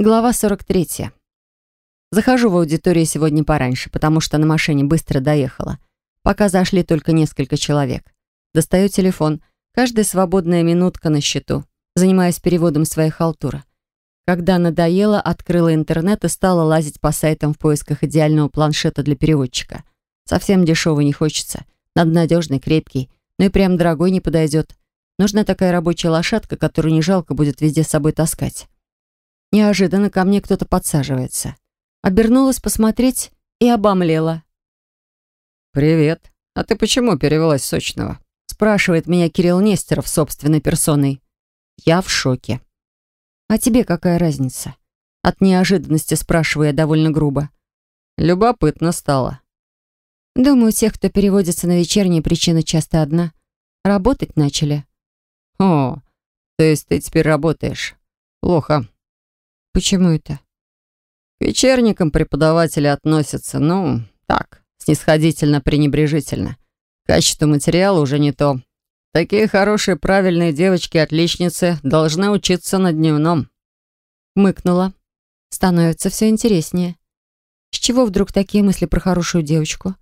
Глава 43. Захожу в аудиторию сегодня пораньше, потому что на машине быстро доехала. Пока зашли только несколько человек. Достаю телефон. Каждая свободная минутка на счету. Занимаюсь переводом своей халтуры. Когда надоело, открыла интернет и стала лазить по сайтам в поисках идеального планшета для переводчика. Совсем дешевый не хочется. Надо надежный, крепкий. Но и прям дорогой не подойдет. Нужна такая рабочая лошадка, которую не жалко будет везде с собой таскать. Неожиданно ко мне кто-то подсаживается. Обернулась посмотреть и обомлела. «Привет. А ты почему перевелась Сочного?» спрашивает меня Кирилл Нестеров собственной персоной. Я в шоке. «А тебе какая разница?» От неожиданности спрашиваю я довольно грубо. Любопытно стало. Думаю, у тех, кто переводится на вечерние, причина часто одна. Работать начали. О, то есть ты теперь работаешь. Плохо. Почему это? К вечерникам преподаватели относятся, ну, так, снисходительно-пренебрежительно. Качество материала уже не то. Такие хорошие, правильные девочки-отличницы должны учиться на дневном. Мыкнула. Становится все интереснее. С чего вдруг такие мысли про хорошую девочку?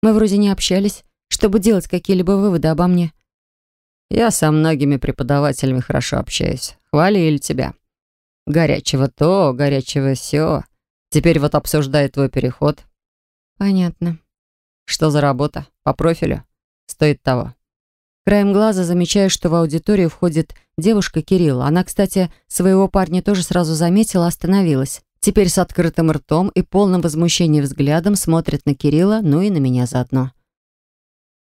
Мы вроде не общались, чтобы делать какие-либо выводы обо мне. Я со многими преподавателями хорошо общаюсь. Хвалили тебя. Горячего то, горячего сё. Теперь вот обсуждает твой переход. Понятно. Что за работа? По профилю? Стоит того. Краем глаза замечаю, что в аудиторию входит девушка Кирилла. Она, кстати, своего парня тоже сразу заметила, остановилась. Теперь с открытым ртом и полным возмущением взглядом смотрит на Кирилла, ну и на меня заодно.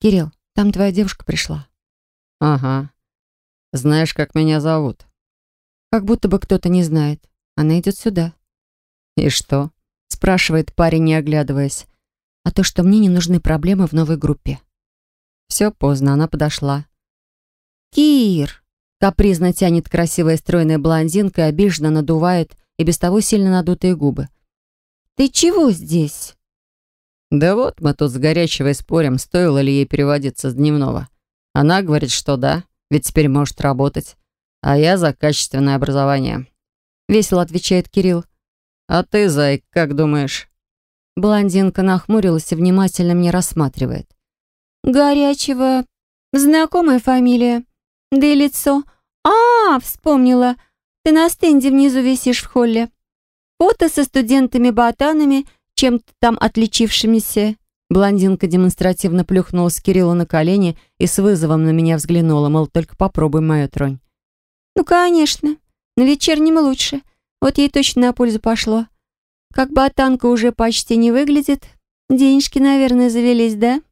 «Кирилл, там твоя девушка пришла». «Ага. Знаешь, как меня зовут?» Как будто бы кто-то не знает. Она идет сюда. «И что?» — спрашивает парень, не оглядываясь. «А то, что мне не нужны проблемы в новой группе». Все поздно, она подошла. «Кир!» — капризно тянет красивая стройная блондинка и обиженно надувает и без того сильно надутые губы. «Ты чего здесь?» «Да вот, мы тут с горячего спорим, стоило ли ей переводиться с дневного. Она говорит, что да, ведь теперь может работать а я за качественное образование». Весело отвечает Кирилл. «А ты, зайк, как думаешь?» Блондинка нахмурилась и внимательно мне рассматривает. «Горячего. Знакомая фамилия. Да и лицо. А, вспомнила. Ты на стенде внизу висишь в холле. Фото со студентами-ботанами, чем-то там отличившимися». Блондинка демонстративно плюхнулась Кириллу на колени и с вызовом на меня взглянула, мол, только попробуй мою тронь. «Ну, конечно. На вечернем лучше. Вот ей точно на пользу пошло. Как ботанка уже почти не выглядит. Денежки, наверное, завелись, да?»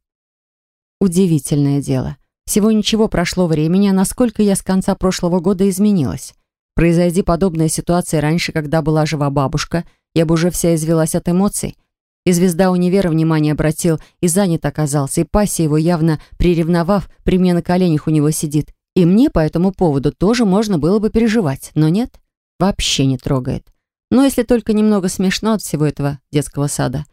Удивительное дело. Всего ничего прошло времени, а насколько я с конца прошлого года изменилась. Произойди подобная ситуация раньше, когда была жива бабушка, я бы уже вся извелась от эмоций. И звезда универа внимание обратил, и занят оказался, и пассия его, явно приревновав, при мне на коленях у него сидит. И мне по этому поводу тоже можно было бы переживать, но нет, вообще не трогает. Но если только немного смешно от всего этого детского сада.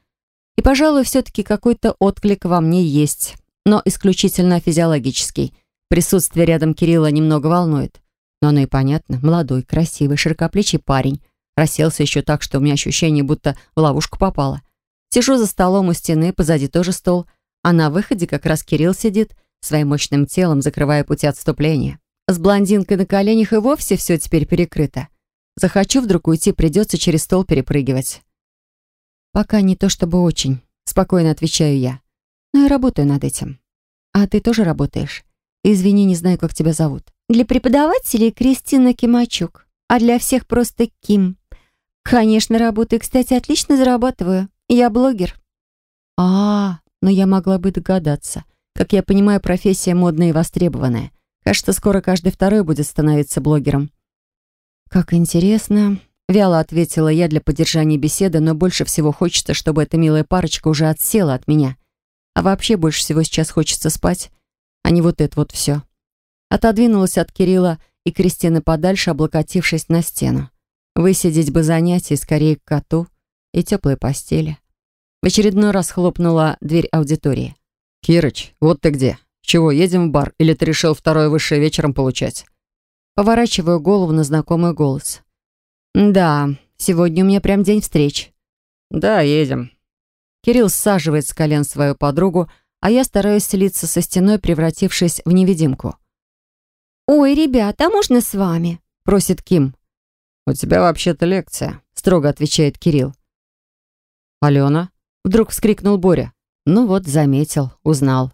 И, пожалуй, все-таки какой-то отклик во мне есть, но исключительно физиологический. Присутствие рядом Кирилла немного волнует. Но оно и понятно. Молодой, красивый, широкоплечий парень. Расселся еще так, что у меня ощущение, будто в ловушку попало. Сижу за столом у стены, позади тоже стол, а на выходе как раз Кирилл сидит — своим мощным телом закрывая пути отступления. С блондинкой на коленях и вовсе все теперь перекрыто. Захочу вдруг уйти, придется через стол перепрыгивать. Пока не то чтобы очень, спокойно отвечаю я. Но я работаю над этим. А ты тоже работаешь? Извини, не знаю, как тебя зовут. Для преподавателей Кристина Кимачук, а для всех просто Ким. Конечно, работаю, кстати, отлично зарабатываю. Я блогер. А, но я могла бы догадаться. Как я понимаю, профессия модная и востребованная. Кажется, скоро каждый второй будет становиться блогером. «Как интересно», — вяло ответила я для поддержания беседы, но больше всего хочется, чтобы эта милая парочка уже отсела от меня. А вообще больше всего сейчас хочется спать, а не вот это вот все. Отодвинулась от Кирилла и Кристины подальше, облокотившись на стену. Высидеть бы занятий скорее к коту и теплой постели. В очередной раз хлопнула дверь аудитории. «Кирыч, вот ты где. Чего, едем в бар? Или ты решил второе высшее вечером получать?» Поворачиваю голову на знакомый голос. «Да, Сегодня у меня прям день встреч». «Да, едем». Кирилл саживает с колен свою подругу, а я стараюсь слиться со стеной, превратившись в невидимку. «Ой, ребята, а можно с вами?» — просит Ким. «У тебя вообще-то лекция», — строго отвечает Кирилл. «Алена?» — вдруг вскрикнул Боря. Ну вот, заметил, узнал.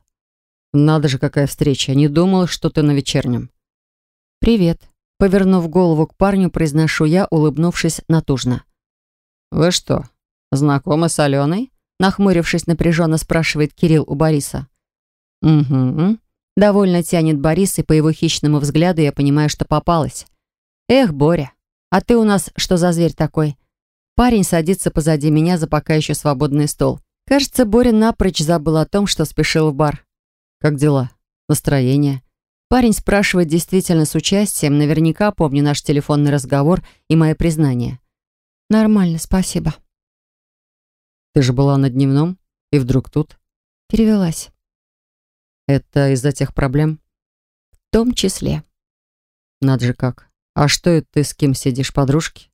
«Надо же, какая встреча! Не думал, что ты на вечернем». «Привет», — повернув голову к парню, произношу я, улыбнувшись натужно. «Вы что, знакомы с Аленой?» Нахмурившись напряженно, спрашивает Кирилл у Бориса. «Угу». Довольно тянет Борис, и по его хищному взгляду я понимаю, что попалась. «Эх, Боря, а ты у нас что за зверь такой?» Парень садится позади меня за пока еще свободный стол. Кажется, Боря напрочь забыл о том, что спешил в бар. «Как дела? Настроение?» Парень спрашивает действительно с участием, наверняка помню наш телефонный разговор и мое признание. «Нормально, спасибо». «Ты же была на дневном, и вдруг тут?» «Перевелась». «Это из-за тех проблем?» «В том числе». «Надо же как. А что это ты с кем сидишь, подружки?»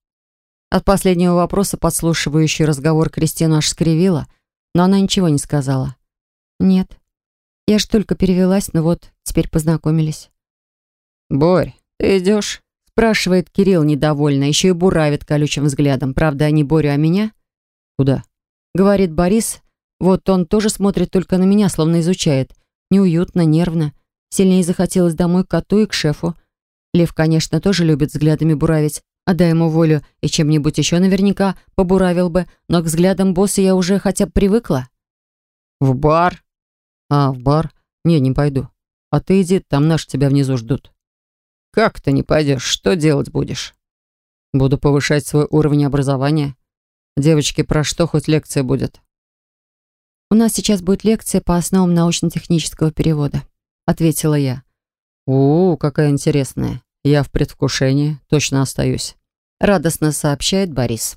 От последнего вопроса подслушивающий разговор Кристину аж скривила, но она ничего не сказала. «Нет, я ж только перевелась, но вот теперь познакомились». «Борь, ты идешь?» спрашивает Кирилл недовольно, еще и буравит колючим взглядом. Правда, не Борю, а меня. «Куда?» говорит Борис. Вот он тоже смотрит только на меня, словно изучает. Неуютно, нервно. Сильнее захотелось домой к коту и к шефу. Лев, конечно, тоже любит взглядами буравить, а дай ему волю и чем-нибудь еще наверняка побуравил бы, но к взглядам босса я уже хотя бы привыкла. «В бар?» «А, в бар? Не, не пойду. А ты иди, там наши тебя внизу ждут». «Как ты не пойдешь? Что делать будешь?» «Буду повышать свой уровень образования. Девочки, про что хоть лекция будет?» «У нас сейчас будет лекция по основам научно-технического перевода», — ответила я. «У, какая интересная. Я в предвкушении, точно остаюсь», — радостно сообщает Борис.